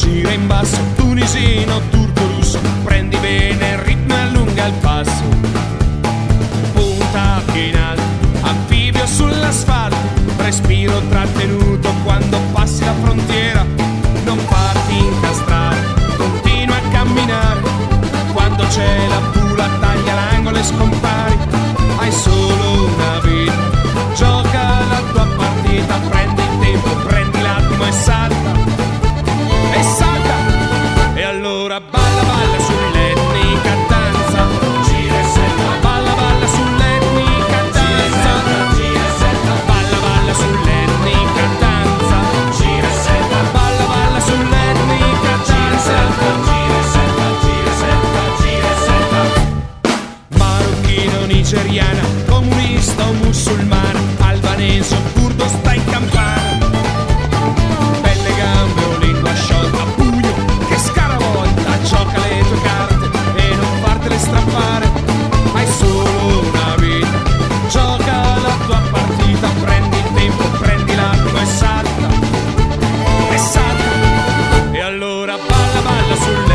gira in basso, tunisino, turco, russo, prendi bene il ritmo e allunga il passo. Punta in alto, anfibio sull'asfalto, respiro trattenuto quando passi la frontiera, non farti incastrare. nigeriana, comunista o musulmana, albanese o curdo sta in campana. Belle gambe o lingua sciolta, pugno che scaravolta, gioca le tue carte e non fartele strappare. Hai solo una vita, gioca la tua partita, prendi il tempo, prendi l'acqua e salta, e salta. E allora balla, balla sul